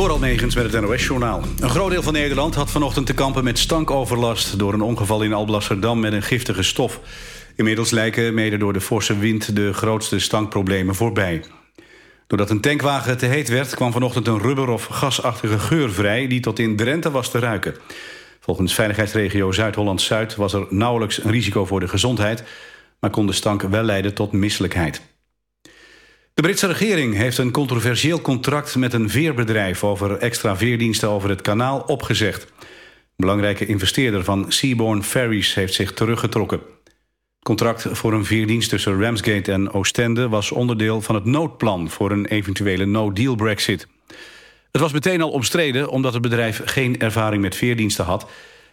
Door Almegens met het NOS-journaal. Een groot deel van Nederland had vanochtend te kampen met stankoverlast... door een ongeval in Alblasserdam met een giftige stof. Inmiddels lijken, mede door de forse wind, de grootste stankproblemen voorbij. Doordat een tankwagen te heet werd... kwam vanochtend een rubber- of gasachtige geur vrij... die tot in Drenthe was te ruiken. Volgens veiligheidsregio Zuid-Holland-Zuid... was er nauwelijks een risico voor de gezondheid... maar kon de stank wel leiden tot misselijkheid. De Britse regering heeft een controversieel contract met een veerbedrijf... over extra veerdiensten over het kanaal opgezegd. Een belangrijke investeerder van Seabourn Ferries heeft zich teruggetrokken. Het contract voor een veerdienst tussen Ramsgate en Oostende... was onderdeel van het noodplan voor een eventuele no-deal brexit. Het was meteen al omstreden omdat het bedrijf geen ervaring met veerdiensten had...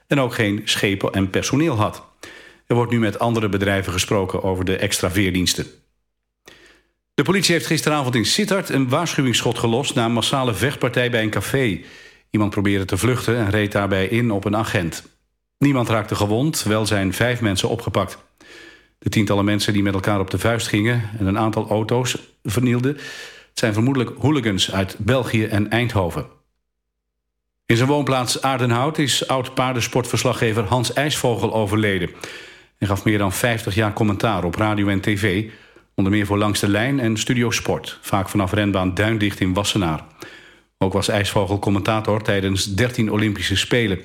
en ook geen schepen en personeel had. Er wordt nu met andere bedrijven gesproken over de extra veerdiensten. De politie heeft gisteravond in Sittard een waarschuwingsschot gelost... na een massale vechtpartij bij een café. Iemand probeerde te vluchten en reed daarbij in op een agent. Niemand raakte gewond, wel zijn vijf mensen opgepakt. De tientallen mensen die met elkaar op de vuist gingen... en een aantal auto's vernielden... zijn vermoedelijk hooligans uit België en Eindhoven. In zijn woonplaats Aardenhout is oud-paardensportverslaggever Hans IJsvogel overleden. Hij gaf meer dan 50 jaar commentaar op radio en tv... Onder meer voor Langs de Lijn en Studio Sport. Vaak vanaf renbaan Duindicht in Wassenaar. Ook was IJsvogel commentator tijdens 13 Olympische Spelen.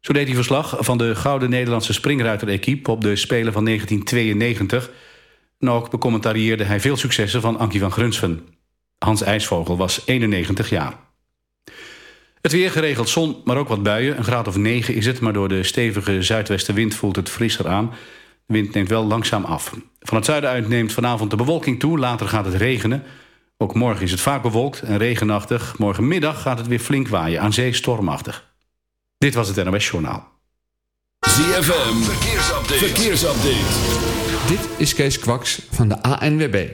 Zo deed hij verslag van de gouden Nederlandse springruiter-equipe... op de Spelen van 1992. En ook becommentarieerde hij veel successen van Ankie van Grunsven. Hans IJsvogel was 91 jaar. Het weer geregeld zon, maar ook wat buien. Een graad of 9 is het, maar door de stevige zuidwestenwind voelt het frisser aan... De wind neemt wel langzaam af. Van het zuiden uit neemt vanavond de bewolking toe. Later gaat het regenen. Ook morgen is het vaak bewolkt en regenachtig. Morgenmiddag gaat het weer flink waaien. Aan zee stormachtig. Dit was het NOS Journaal. ZFM. Verkeersupdate. Verkeersupdate. Dit is Kees Kwaks van de ANWB.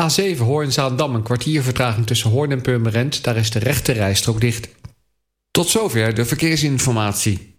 A7 Hoorn-Zaandam. Een kwartier vertraging tussen Hoorn en Purmerend. Daar is de rechte rijstrook dicht. Tot zover de verkeersinformatie.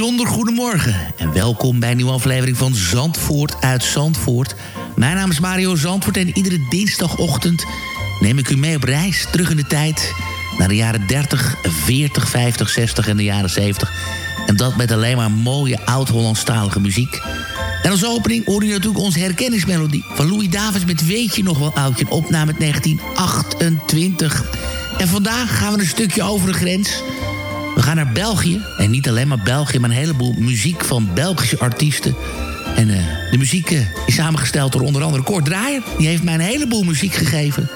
bijzonder goedemorgen en welkom bij een nieuwe aflevering van Zandvoort uit Zandvoort. Mijn naam is Mario Zandvoort en iedere dinsdagochtend neem ik u mee op reis terug in de tijd... naar de jaren 30, 40, 50, 60 en de jaren 70. En dat met alleen maar mooie oud-Hollandstalige muziek. En als opening hoor je natuurlijk onze herkenningsmelodie van Louis Davids met Weet je nog wel oudje, een opname uit 1928. En vandaag gaan we een stukje over de grens... Gaan naar België. En niet alleen maar België, maar een heleboel muziek van Belgische artiesten. En eh, de muziek eh, is samengesteld door onder andere Kort Draaier. Die heeft mij een heleboel muziek gegeven.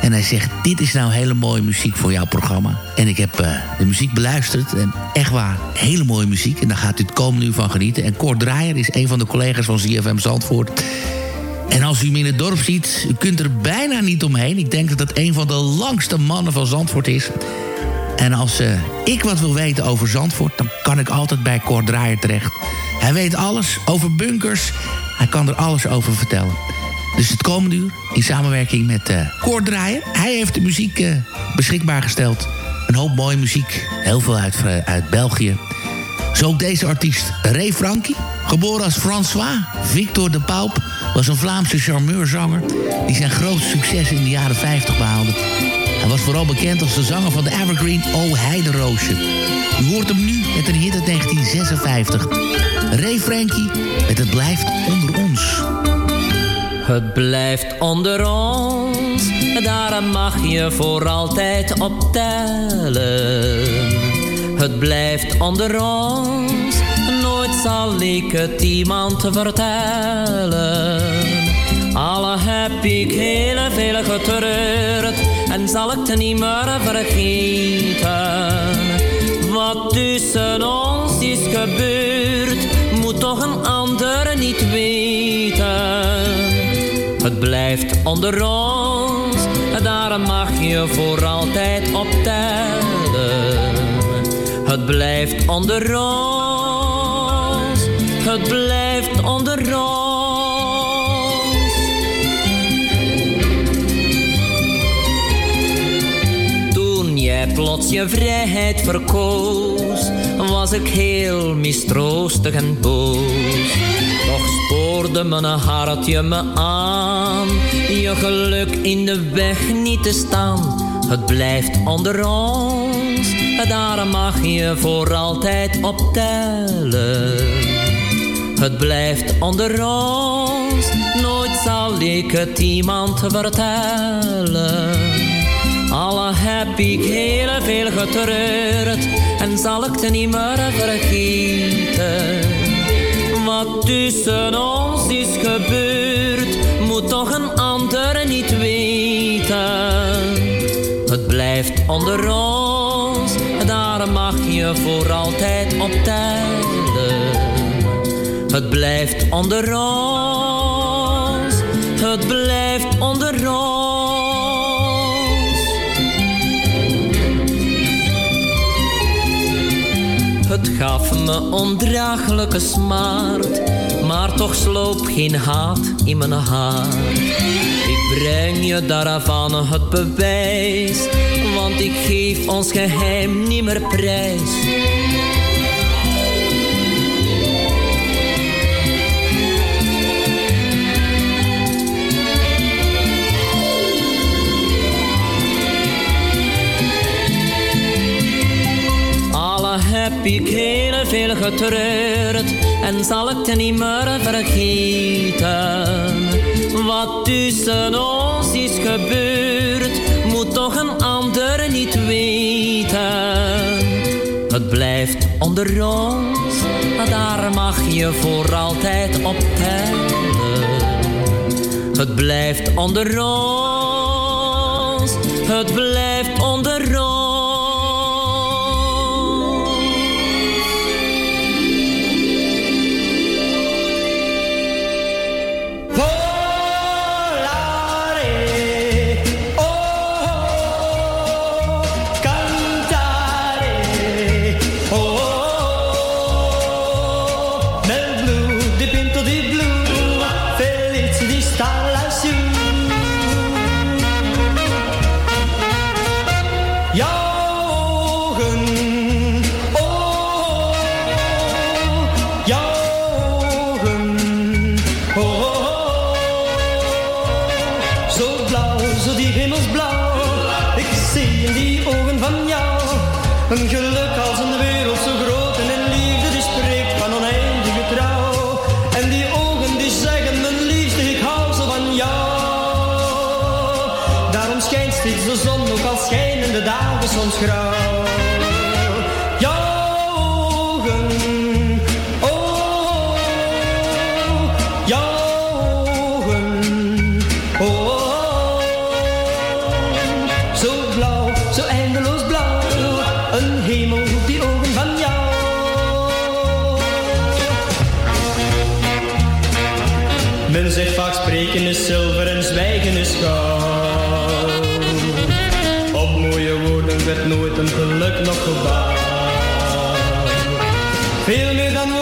En hij zegt, dit is nou hele mooie muziek voor jouw programma. En ik heb eh, de muziek beluisterd. En echt waar, hele mooie muziek. En daar gaat u het komende uur van genieten. En Kort Draaier is een van de collega's van ZFM Zandvoort. En als u hem in het dorp ziet, u kunt er bijna niet omheen. Ik denk dat het een van de langste mannen van Zandvoort is. En als eh, ik wat wil weten over Zandvoort... dan kan ik altijd bij Kort Draaier terecht. Hij weet alles over bunkers. Hij kan er alles over vertellen. Dus het komende uur, in samenwerking met uh, Draaier... hij heeft de muziek eh, beschikbaar gesteld. Een hoop mooie muziek. Heel veel uit, uit België. Zo ook deze artiest, Ray Frankie. Geboren als François Victor de Paup... was een Vlaamse charmeurzanger... die zijn grootste succes in de jaren 50 behaalde. Hij was vooral bekend als de zanger van de Evergreen O Heideroosje. U hoort hem nu met een hit uit 1956. Ray Frankie met Het Blijft Onder Ons. Het blijft onder ons, daar mag je voor altijd op tellen. Het blijft onder ons, nooit zal ik het iemand vertellen. Alle heb ik heel veel getreurd en zal ik het niet meer vergeten. Wat tussen ons is gebeurd, moet toch een ander niet weten. Het blijft onder ons, daar mag je voor altijd op tellen. Het blijft onder ons, het blijft onder ons. Plots je vrijheid verkoos, was ik heel mistroostig en boos. Toch spoorde mijn hartje me aan, je geluk in de weg niet te staan. Het blijft onder ons, daar mag je voor altijd op tellen. Het blijft onder ons, nooit zal ik het iemand vertellen. Heb ik heel veel getreurd en zal ik het niet meer vergeten. Wat tussen ons is gebeurd, moet toch een ander niet weten. Het blijft onder ons, daar mag je voor altijd op tellen. Het blijft onder ons, het blijft Het gaf me ondraaglijke smart, maar toch sloop geen haat in mijn hart. Ik breng je daarvan het bewijs, want ik geef ons geheim niet meer prijs. Heb ik heel veel getreurd en zal ik het niet meer vergeten. Wat tussen ons is gebeurd, moet toch een ander niet weten. Het blijft onder ons, daar mag je voor altijd op tellen. Het blijft onder ons, het blijft onder ons. Soms grauw. Een geluk nog gebouwd. Veel meer dan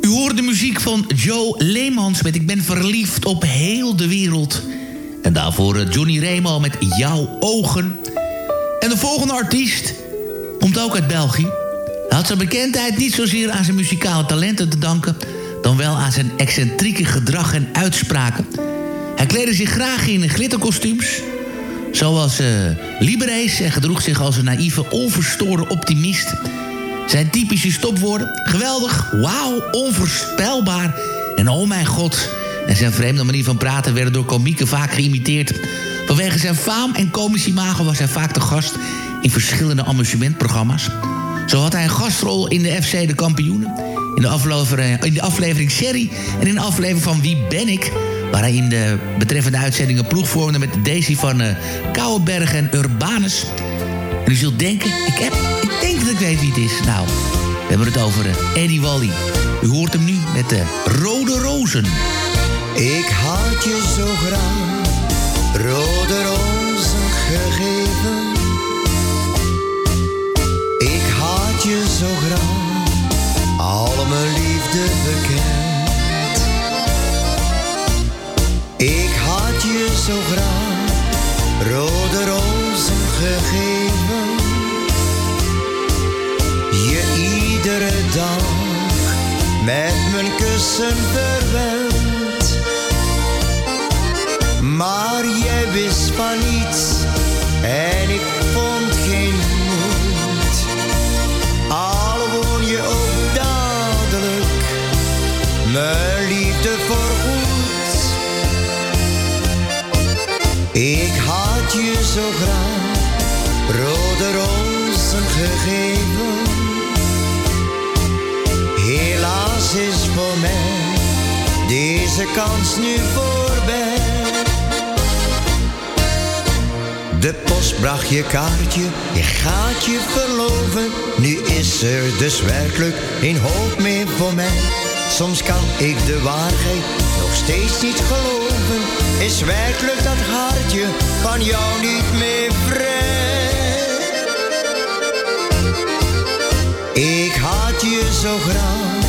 U hoort de muziek van Joe Leemans met Ik ben verliefd op heel de wereld. En daarvoor eh, Johnny Remo met Jouw ogen. En de volgende artiest komt ook uit België. Hij had zijn bekendheid niet zozeer aan zijn muzikale talenten te danken... dan wel aan zijn excentrieke gedrag en uitspraken. Hij kleedde zich graag in glitterkostuums... zoals uh, Liberace en gedroeg zich als een naïeve, onverstoorde optimist... Zijn typische stopwoorden. Geweldig, wauw, onvoorspelbaar en oh mijn god. En zijn vreemde manier van praten werden door komieken vaak geïmiteerd. Vanwege zijn faam en komisch imago was hij vaak de gast in verschillende amusementprogramma's. Zo had hij een gastrol in de FC De Kampioenen, in de, aflevering, in de aflevering Sherry en in de aflevering van Wie ben ik... waar hij in de betreffende uitzendingen ploeg vormde met Daisy van uh, Kouwenberg en Urbanus... En u zult denken, ik, heb, ik denk dat ik weet wie het is. Nou, we hebben het over uh, Eddie Wally. U hoort hem nu met de Rode Rozen. Ik had je zo graag rode rozen gegeven. Ik had je zo graag al mijn liefde bekend. Ik had je zo graag rode rozen gegeven. Je iedere dag met mijn kussen verwend. Maar jij wist van niets en ik vond geen moed. Al woon je ook dadelijk mijn liefde voorgoed. Ik had je zo graag rode rozen gegeven. Helaas is voor mij deze kans nu voorbij. De post bracht je kaartje, je gaat je verloven. Nu is er dus werkelijk geen hoop meer voor mij. Soms kan ik de waarheid nog steeds niet geloven. Is werkelijk dat hartje van jou niet meer vrij? Ik had je zo graag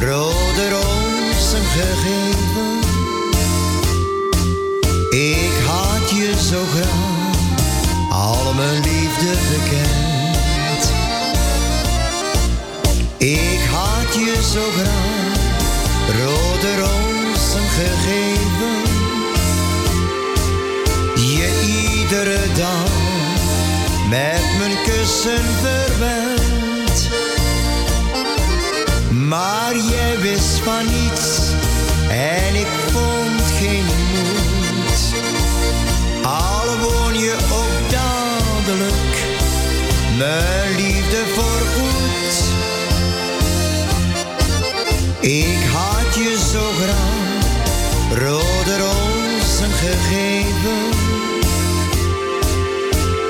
rode rozen gegeven. Ik had je zo graag al mijn liefde bekend. Ik had je zo graag rode rozen gegeven. Je iedere dag met mijn kussen verwend. Maar jij wist van niets en ik vond geen moed. Al woon je ook dadelijk mijn liefde voorgoed. Ik had je zo graag rode rozen gegeven.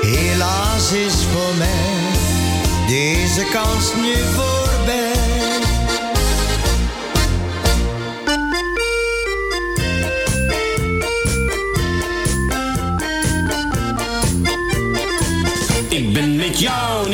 Helaas is voor mij deze kans nu voorbij.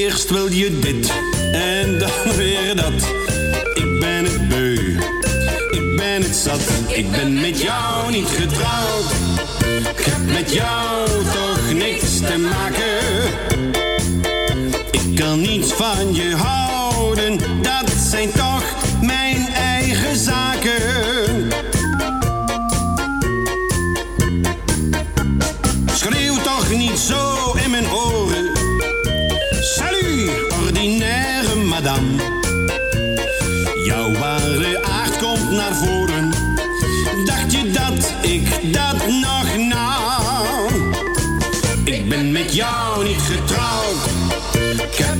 Eerst wil je dit en dan weer dat. Ik ben het beu, ik ben het zat. Ik ben met jou niet getrouwd. Ik heb met jou toch niks te maken. Ik kan niets van je houden, dat zijn toch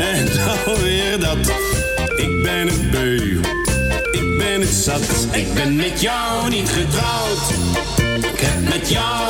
en dan weer dat. Ik ben het beu, ik ben het zat. Ik ben met jou niet getrouwd. Ik heb met jou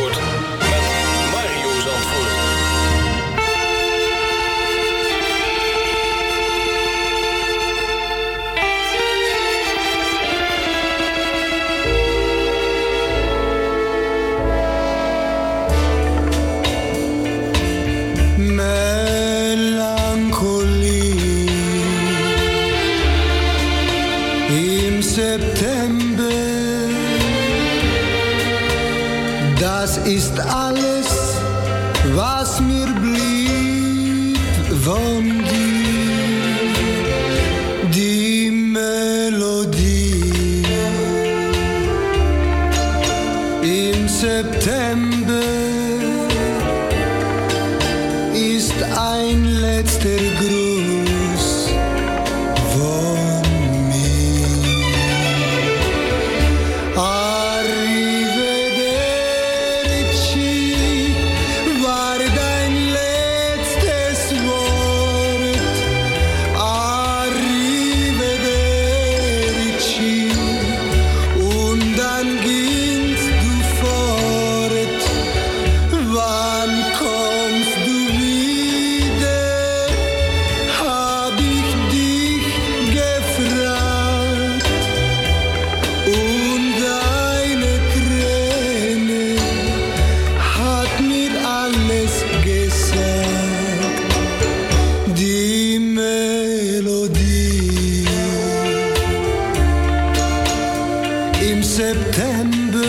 im September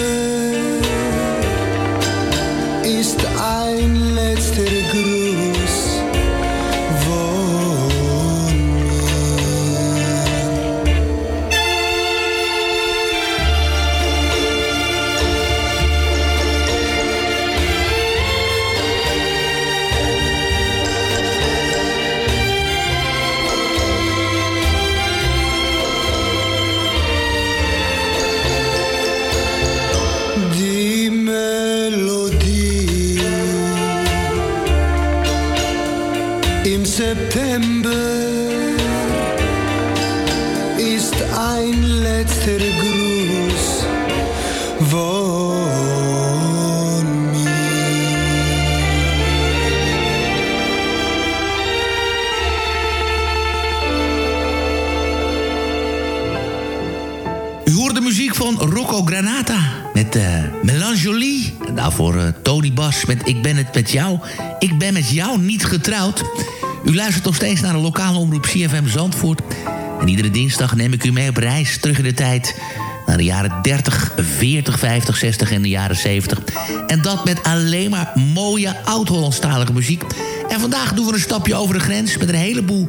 ist ein daarvoor eh, Tony Bas met Ik ben het met jou. Ik ben met jou niet getrouwd. U luistert nog steeds naar de lokale omroep CFM Zandvoort. En iedere dinsdag neem ik u mee op reis terug in de tijd... naar de jaren 30, 40, 50, 60 en de jaren 70. En dat met alleen maar mooie oud-Hollandstalige muziek. En vandaag doen we een stapje over de grens met een heleboel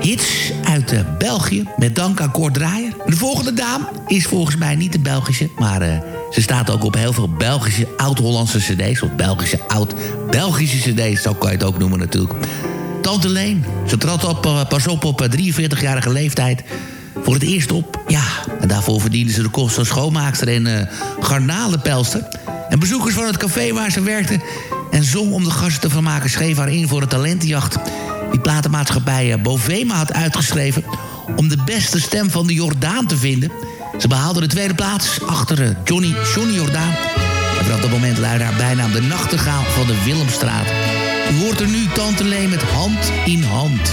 hits uit eh, België. Met dank aan Kort Draaier. De volgende dame is volgens mij niet de Belgische, maar eh, ze staat ook op heel veel Belgische oud-Hollandse cd's. Of Belgische oud-Belgische cd's, zo kan je het ook noemen natuurlijk. Tante Leen. Ze trad op, eh, pas op op eh, 43-jarige leeftijd voor het eerst op. Ja, en daarvoor verdiende ze de kost van schoonmaakster en eh garnalenpelster. En bezoekers van het café waar ze werkte en zong om de gasten te vermaken... schreef haar in voor de talentenjacht die platenmaatschappij eh, Bovema had uitgeschreven... om de beste stem van de Jordaan te vinden. Ze behaalde de tweede plaats achter eh, Johnny, Johnny Jordaan... En vanaf dat moment luidde haar bijnaam de nachtegaal van de Willemstraat. U hoort er nu Tante Leen met hand in hand.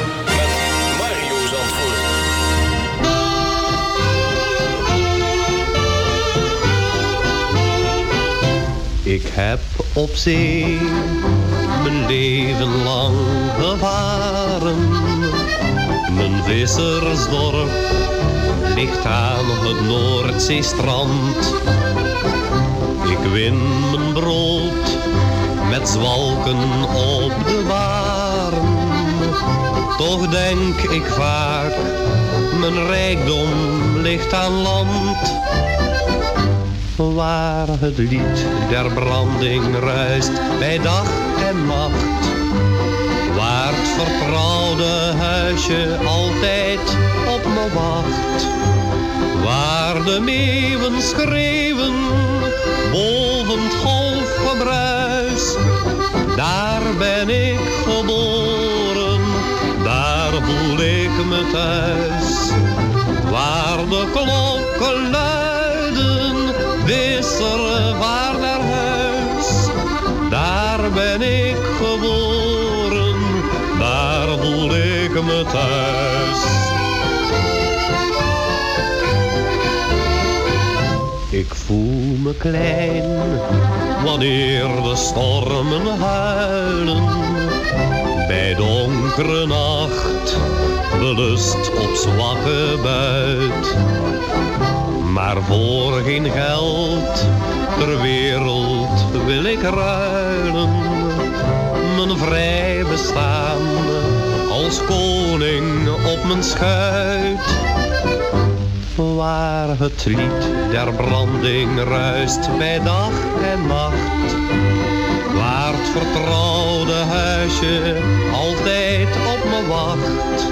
Ik heb op zee mijn leven lang gevaren. Mijn vissersdorp ligt aan het Noordzeestrand. Ik win mijn brood met zwalken op de baren. Toch denk ik vaak, mijn rijkdom ligt aan land. Waar het lied der branding ruist bij dag en nacht. Waar het vertrouwde huisje altijd op me wacht. Waar de meeuwen schreeuwen boven het golfgebruis. Daar ben ik geboren, daar voel ik me thuis. Waar de klokken thuis. Ik voel me klein wanneer de stormen huilen. Bij donkere nacht, belust op zwakke buit. Maar voor geen geld ter wereld wil ik ruilen. Mijn vrij bestaan als koning op mijn schuit. Waar het lied der branding ruist bij dag en nacht. Waar het vertrouwde huisje altijd op me wacht.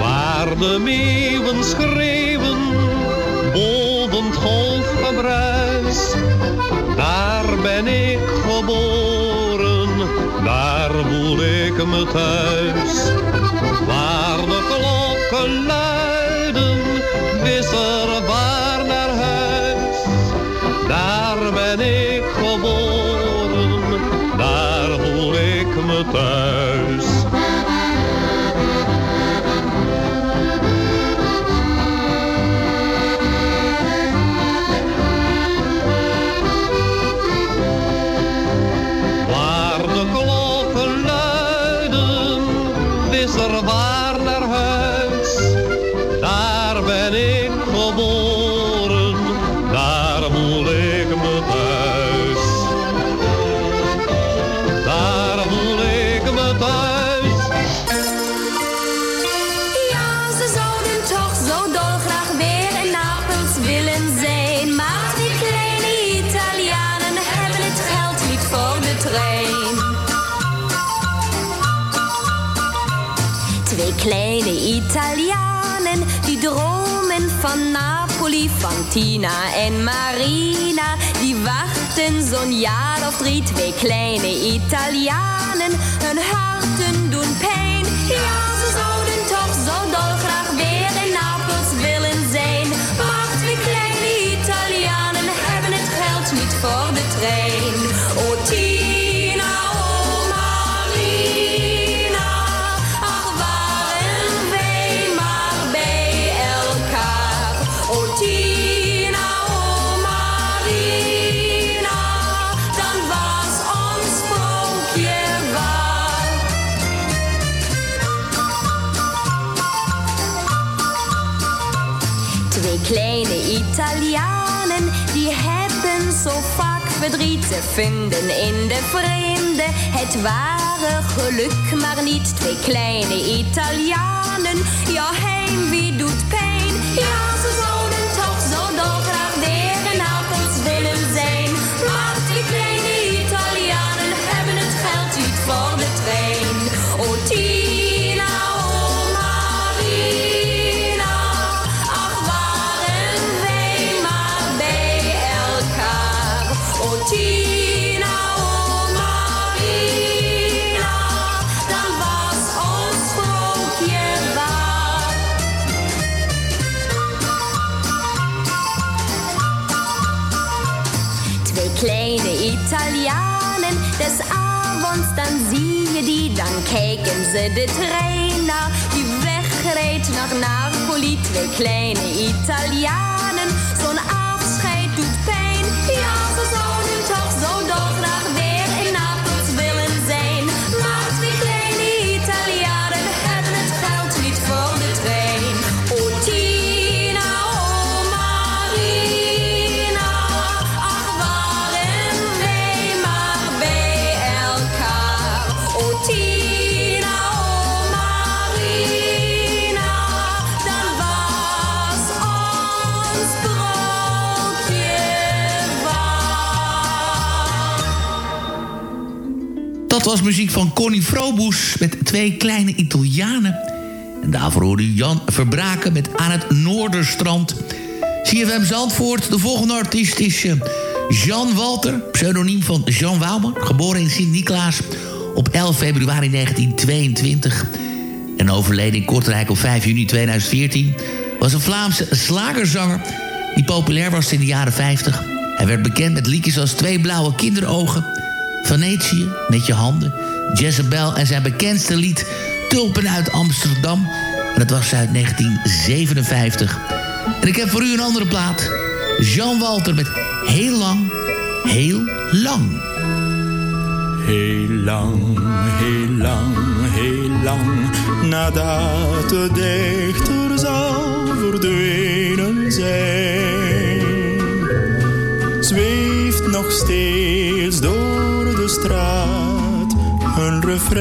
Waar de meeuwen schreeuwen boven golfgebruis. Daar ben ik geboren, voel ik me thuis. Waar de klokken luiden, wisselen waar naar huis. Daar ben ik geboren, daar voel ik me thuis. Napoli, van Tina en Marina. Die wachten zo'n jaar of drie, twee kleine Italianen. Hun harten te vinden in de vreemde. Het ware geluk, maar niet twee kleine Italianen. Ja, heimwee kijken ze de trein na. Die wegrijdt naar Napoli, twee kleine Italianen. Zo'n was muziek van Connie Froboes met twee kleine Italianen. En daarvoor hoorde u Jan Verbraken met Aan het Noorderstrand. CFM Zandvoort, de volgende artiest is eh, Jean Walter, pseudoniem van Jean Wouwman, geboren in Sint-Niklaas op 11 februari 1922 en overleden in Kortrijk op 5 juni 2014, was een Vlaamse slagerzanger die populair was in de jaren 50. Hij werd bekend met liedjes als Twee Blauwe Kinderogen, Venetië, Met Je Handen, Jezebel en zijn bekendste lied Tulpen uit Amsterdam. En dat was uit 1957. En ik heb voor u een andere plaat. Jean Walter met Heel Lang, Heel Lang. Heel lang, heel lang, heel lang nadat de dichter zal verdwenen zijn, zweeft nog steeds door straat een refrein.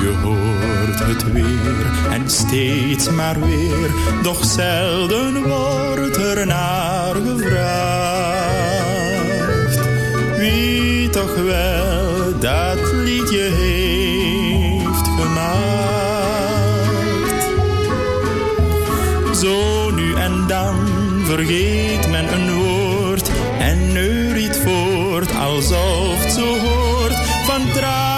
Je hoort het weer en steeds maar weer, doch zelden wordt er naar gevraagd. Wie toch wel dat liedje heeft gemaakt. Zo nu en dan vergeet men een alsof zo hoort van tra.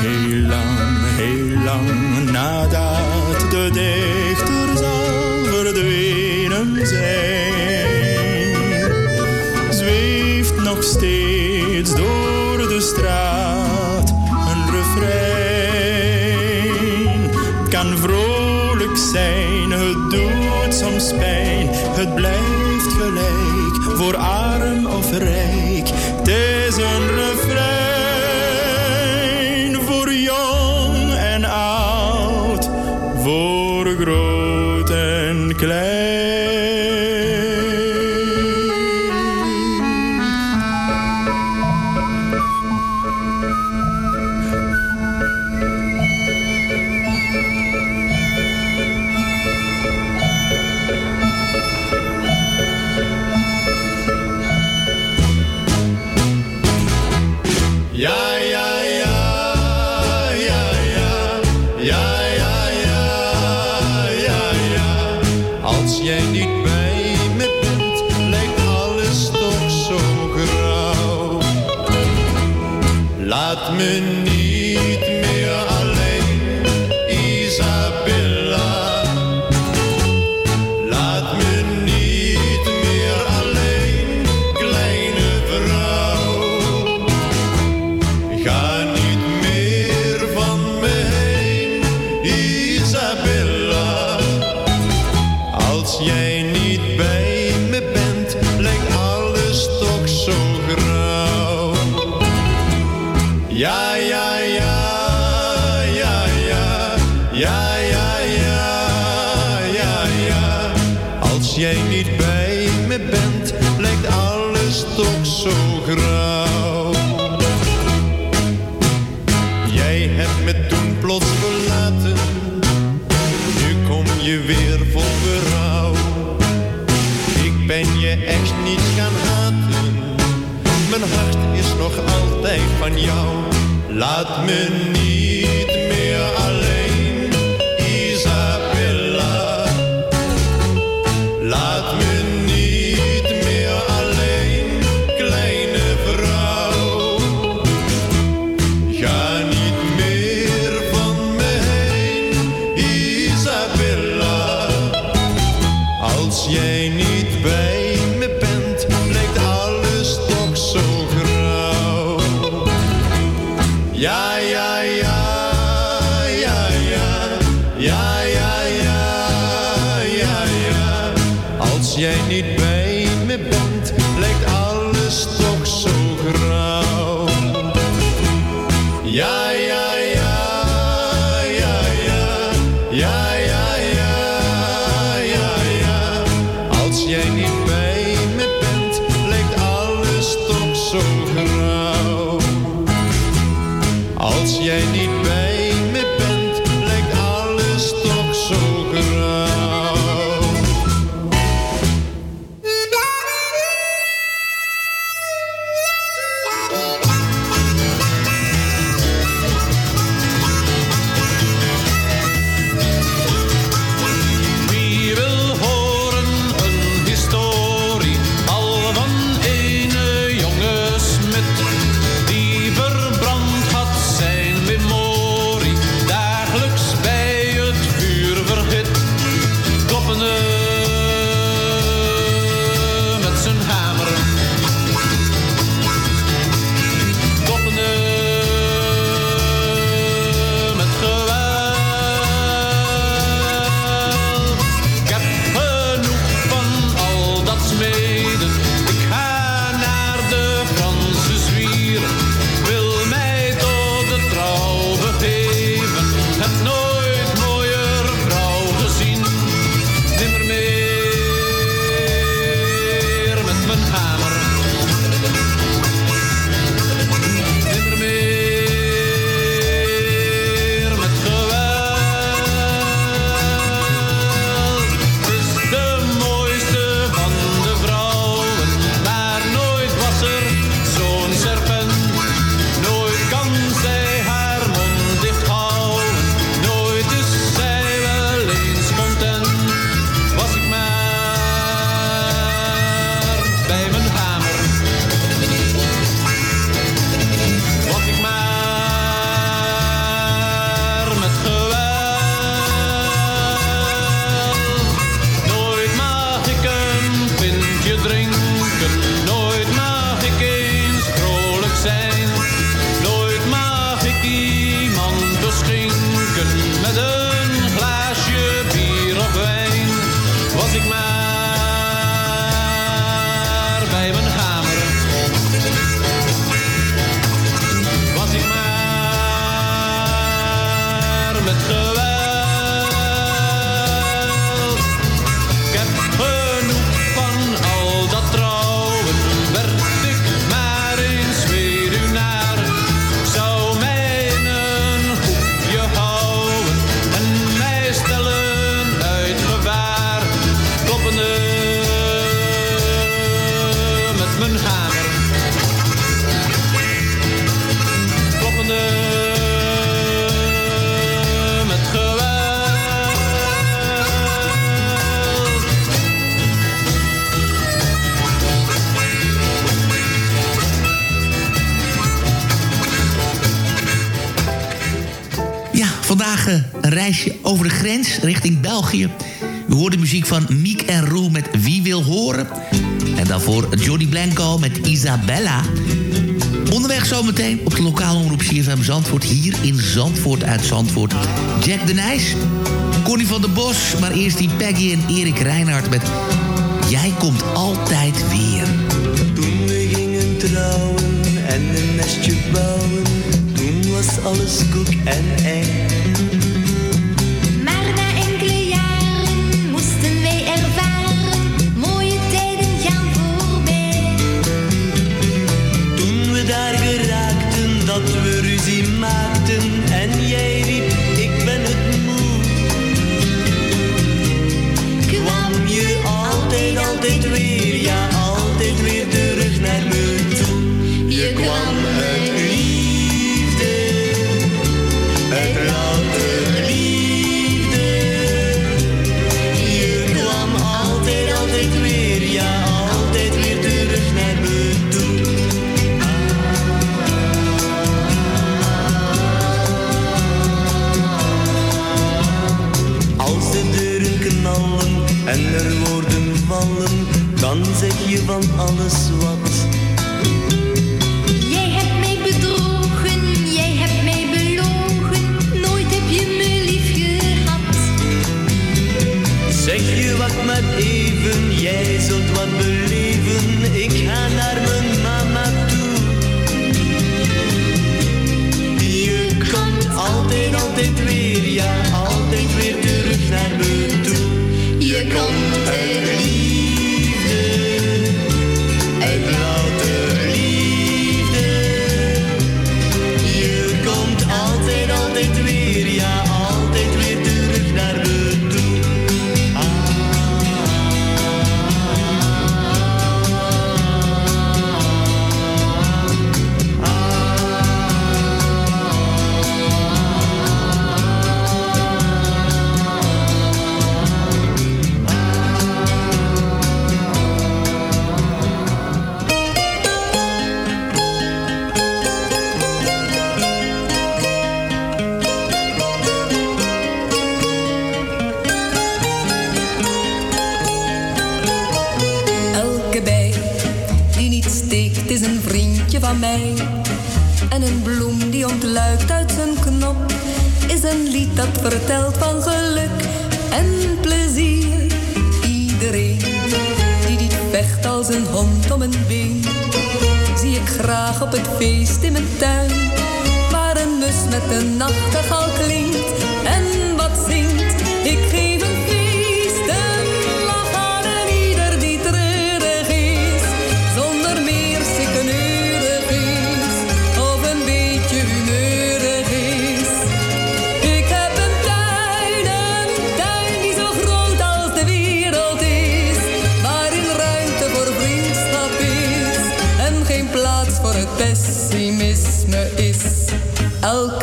Heel lang, heel lang nadat de dichter zal verdwenen zijn, zweeft nog steeds door de straat een refrein. Kan vrolijk zijn, het doet soms pijn, het blijft gelijk voor arm of rijk. En bij me bent, lijkt alles toch zo grauw. Jij hebt me toen plots verlaten, nu kom je weer vol berouw. Ik ben je echt niet gaan haten, mijn hart is nog altijd van jou. Laat me niet grens richting België. U hoort muziek van Miek en Roe met Wie wil horen. En daarvoor Johnny Blanco met Isabella. Onderweg zometeen op de lokale omroep CFM Zandvoort. Hier in Zandvoort uit Zandvoort. Jack de Nijs, Connie van der Bos. Maar eerst die Peggy en Erik Reinhardt met Jij komt altijd weer. Toen we gingen trouwen en een nestje bouwen. Toen was alles koek en ei. maakten en jij riep, ik ben het moe. Kwam je altijd, altijd weer, ja altijd weer de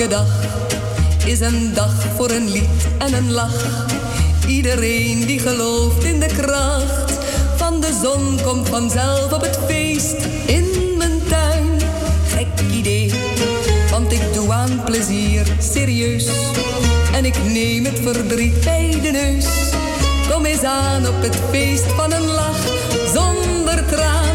Dag is een dag voor een lied en een lach. Iedereen die gelooft in de kracht van de zon komt vanzelf op het feest in mijn tuin. Gek idee, want ik doe aan plezier serieus. En ik neem het verdriet bij de neus. Kom eens aan op het feest van een lach zonder traan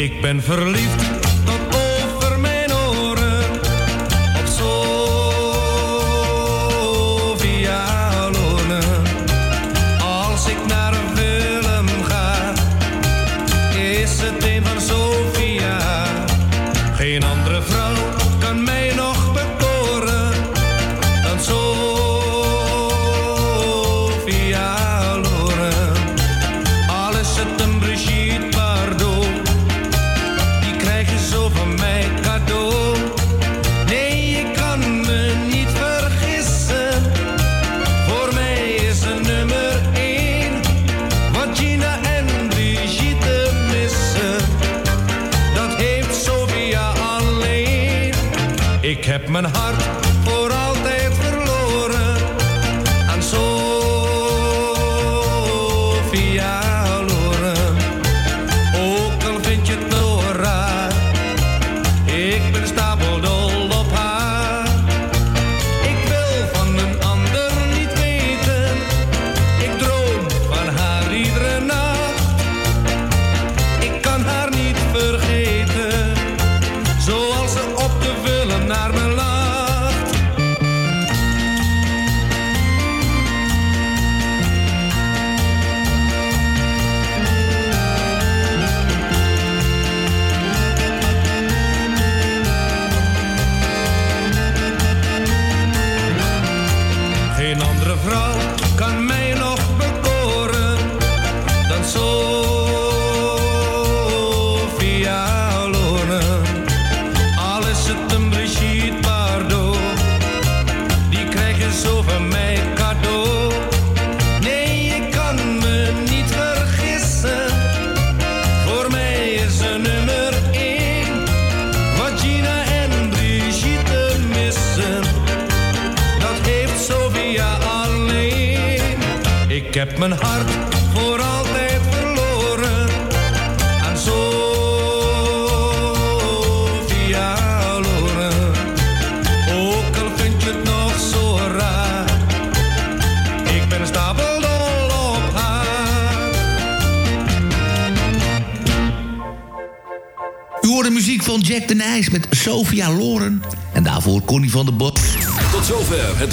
Ik ben verliefd